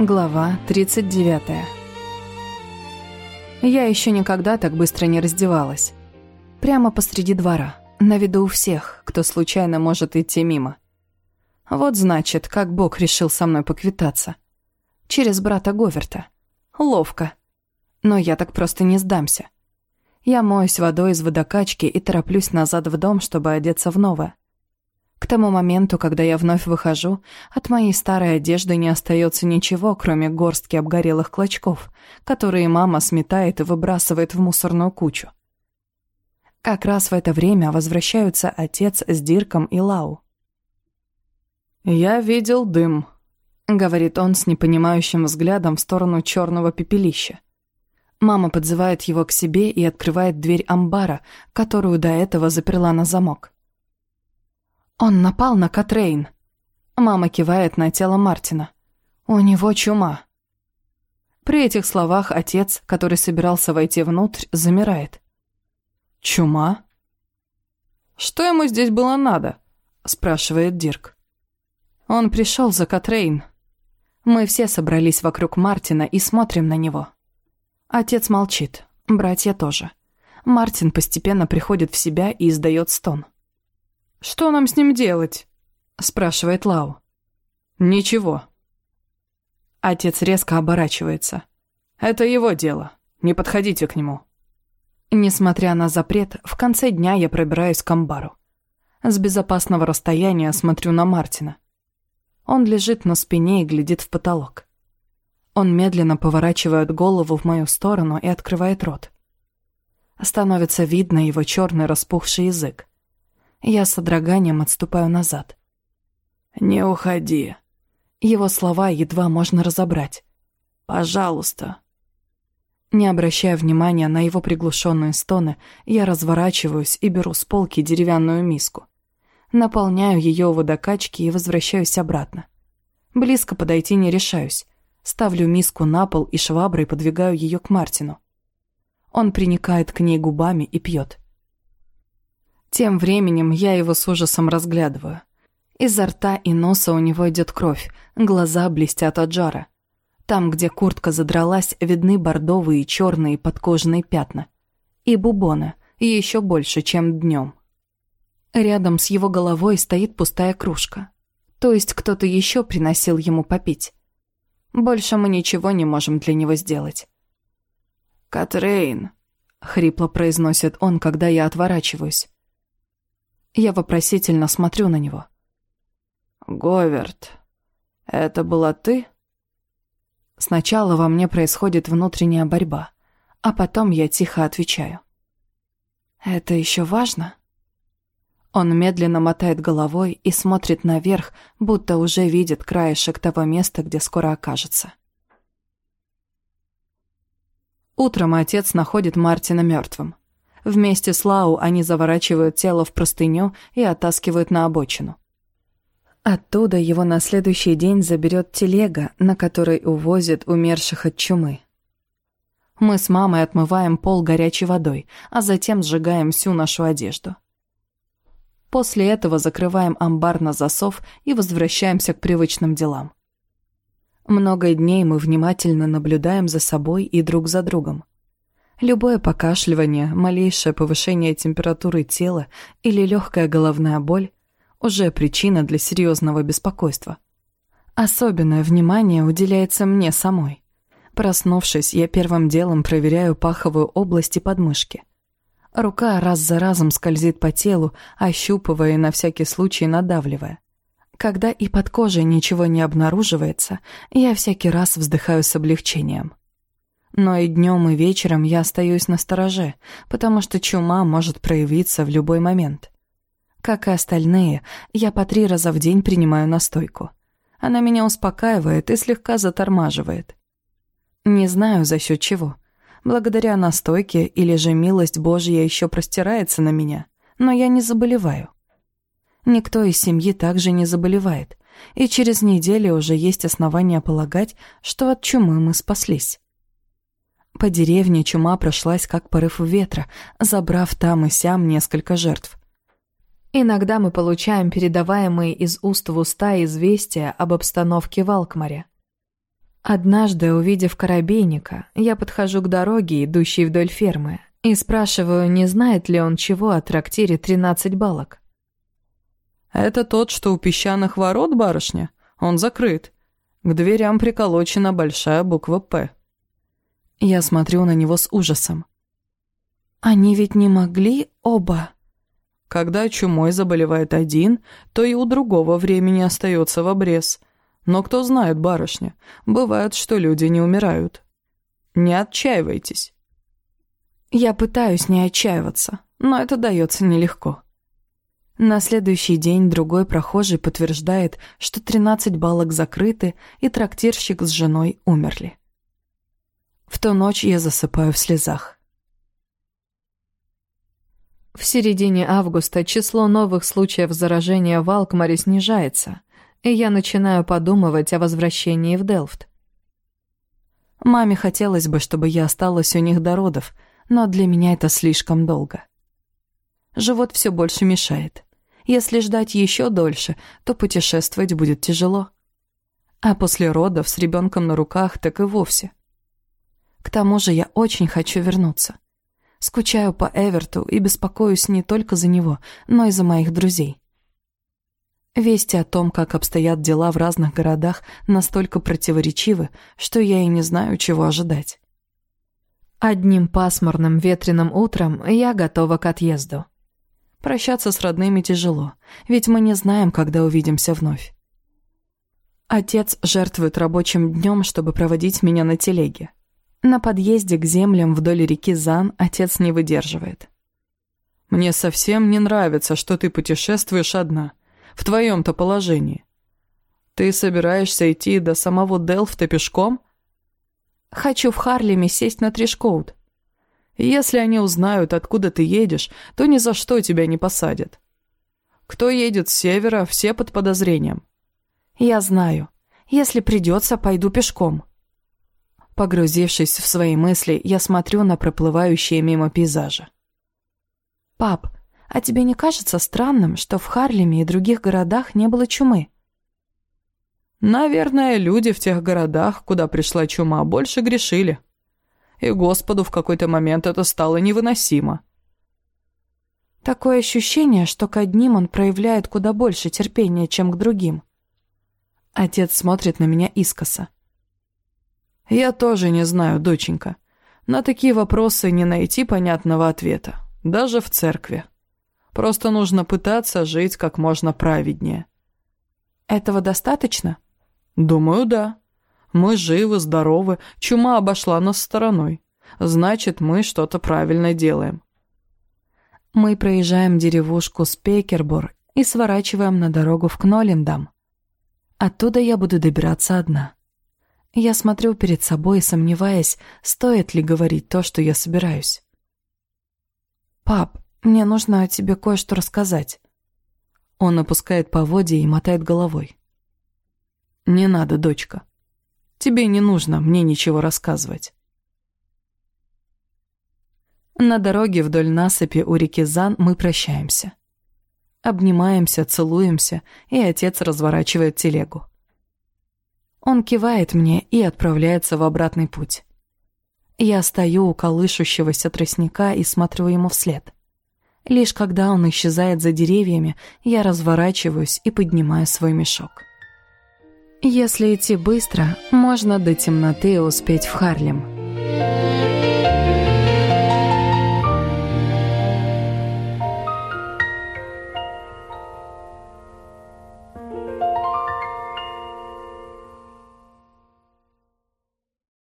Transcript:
Глава 39 Я еще никогда так быстро не раздевалась. Прямо посреди двора, на виду у всех, кто случайно может идти мимо. Вот значит, как Бог решил со мной поквитаться. Через брата Говерта. Ловко. Но я так просто не сдамся. Я моюсь водой из водокачки и тороплюсь назад в дом, чтобы одеться в новое. К тому моменту, когда я вновь выхожу, от моей старой одежды не остается ничего, кроме горстки обгорелых клочков, которые мама сметает и выбрасывает в мусорную кучу. Как раз в это время возвращаются отец с Дирком и Лау. «Я видел дым», — говорит он с непонимающим взглядом в сторону черного пепелища. Мама подзывает его к себе и открывает дверь амбара, которую до этого заперла на замок. «Он напал на Катрейн». Мама кивает на тело Мартина. «У него чума». При этих словах отец, который собирался войти внутрь, замирает. «Чума?» «Что ему здесь было надо?» – спрашивает Дирк. Он пришел за Катрейн. Мы все собрались вокруг Мартина и смотрим на него. Отец молчит, братья тоже. Мартин постепенно приходит в себя и издает стон. «Что нам с ним делать?» – спрашивает Лау. «Ничего». Отец резко оборачивается. «Это его дело. Не подходите к нему». Несмотря на запрет, в конце дня я пробираюсь к амбару. С безопасного расстояния смотрю на Мартина. Он лежит на спине и глядит в потолок. Он медленно поворачивает голову в мою сторону и открывает рот. Становится видно его черный распухший язык. Я с содроганием отступаю назад. «Не уходи». Его слова едва можно разобрать. «Пожалуйста». Не обращая внимания на его приглушенные стоны, я разворачиваюсь и беру с полки деревянную миску. Наполняю ее водокачки и возвращаюсь обратно. Близко подойти не решаюсь. Ставлю миску на пол и шваброй подвигаю ее к Мартину. Он приникает к ней губами и пьет. Тем временем я его с ужасом разглядываю. Изо рта и носа у него идет кровь, глаза блестят от жара. Там, где куртка задралась, видны бордовые и черные подкожные пятна. И бубоны, еще больше, чем днем. Рядом с его головой стоит пустая кружка. То есть кто-то еще приносил ему попить. Больше мы ничего не можем для него сделать. «Катрейн», — хрипло произносит он, когда я отворачиваюсь. Я вопросительно смотрю на него. «Говард, это была ты?» Сначала во мне происходит внутренняя борьба, а потом я тихо отвечаю. «Это еще важно?» Он медленно мотает головой и смотрит наверх, будто уже видит краешек того места, где скоро окажется. Утром отец находит Мартина мертвым. Вместе с Лау они заворачивают тело в простыню и оттаскивают на обочину. Оттуда его на следующий день заберет телега, на которой увозят умерших от чумы. Мы с мамой отмываем пол горячей водой, а затем сжигаем всю нашу одежду. После этого закрываем амбар на засов и возвращаемся к привычным делам. Много дней мы внимательно наблюдаем за собой и друг за другом. Любое покашливание, малейшее повышение температуры тела или легкая головная боль уже причина для серьезного беспокойства. Особенное внимание уделяется мне самой. Проснувшись, я первым делом проверяю паховую область и подмышки. Рука раз за разом скользит по телу, ощупывая и на всякий случай надавливая. Когда и под кожей ничего не обнаруживается, я всякий раз вздыхаю с облегчением. Но и днем, и вечером я остаюсь на стороже, потому что чума может проявиться в любой момент. Как и остальные, я по три раза в день принимаю настойку. Она меня успокаивает и слегка затормаживает. Не знаю, за счет чего. Благодаря настойке или же милость Божья еще простирается на меня, но я не заболеваю. Никто из семьи также не заболевает, и через неделю уже есть основания полагать, что от чумы мы спаслись. По деревне чума прошлась как порыв ветра, забрав там и сям несколько жертв. Иногда мы получаем передаваемые из уст в уста известия об обстановке в Алкмаре. Однажды, увидев коробейника, я подхожу к дороге, идущей вдоль фермы, и спрашиваю, не знает ли он чего о трактире «Тринадцать балок». «Это тот, что у песчаных ворот, барышня? Он закрыт. К дверям приколочена большая буква «П». Я смотрю на него с ужасом. «Они ведь не могли оба...» Когда чумой заболевает один, то и у другого времени остается в обрез. Но кто знает, барышня, бывает, что люди не умирают. Не отчаивайтесь. Я пытаюсь не отчаиваться, но это дается нелегко. На следующий день другой прохожий подтверждает, что 13 балок закрыты и трактирщик с женой умерли. В ту ночь я засыпаю в слезах. В середине августа число новых случаев заражения в Алкмаре снижается, и я начинаю подумывать о возвращении в Делфт. Маме хотелось бы, чтобы я осталась у них до родов, но для меня это слишком долго. Живот все больше мешает. Если ждать еще дольше, то путешествовать будет тяжело. А после родов с ребенком на руках так и вовсе. К тому же я очень хочу вернуться. Скучаю по Эверту и беспокоюсь не только за него, но и за моих друзей. Вести о том, как обстоят дела в разных городах, настолько противоречивы, что я и не знаю, чего ожидать. Одним пасмурным ветреным утром я готова к отъезду. Прощаться с родными тяжело, ведь мы не знаем, когда увидимся вновь. Отец жертвует рабочим днем, чтобы проводить меня на телеге. На подъезде к землям вдоль реки Зан отец не выдерживает. «Мне совсем не нравится, что ты путешествуешь одна, в твоем-то положении. Ты собираешься идти до самого Делфта пешком?» «Хочу в Харлеме сесть на Тришкоут». «Если они узнают, откуда ты едешь, то ни за что тебя не посадят. Кто едет с севера, все под подозрением». «Я знаю. Если придется, пойду пешком». Погрузившись в свои мысли, я смотрю на проплывающие мимо пейзажи. «Пап, а тебе не кажется странным, что в Харлеме и других городах не было чумы?» «Наверное, люди в тех городах, куда пришла чума, больше грешили. И Господу в какой-то момент это стало невыносимо». Такое ощущение, что к одним он проявляет куда больше терпения, чем к другим. Отец смотрит на меня искоса. «Я тоже не знаю, доченька. На такие вопросы не найти понятного ответа, даже в церкви. Просто нужно пытаться жить как можно праведнее». «Этого достаточно?» «Думаю, да. Мы живы, здоровы, чума обошла нас стороной. Значит, мы что-то правильно делаем». Мы проезжаем деревушку Спекербор и сворачиваем на дорогу в Кнолиндам. Оттуда я буду добираться одна. Я смотрю перед собой, сомневаясь, стоит ли говорить то, что я собираюсь. «Пап, мне нужно тебе кое-что рассказать». Он опускает поводья и мотает головой. «Не надо, дочка. Тебе не нужно мне ничего рассказывать». На дороге вдоль насыпи у реки Зан мы прощаемся. Обнимаемся, целуемся, и отец разворачивает телегу. Он кивает мне и отправляется в обратный путь. Я стою у колышущегося тростника и смотрю ему вслед. Лишь когда он исчезает за деревьями, я разворачиваюсь и поднимаю свой мешок. Если идти быстро, можно до темноты успеть в Харлем.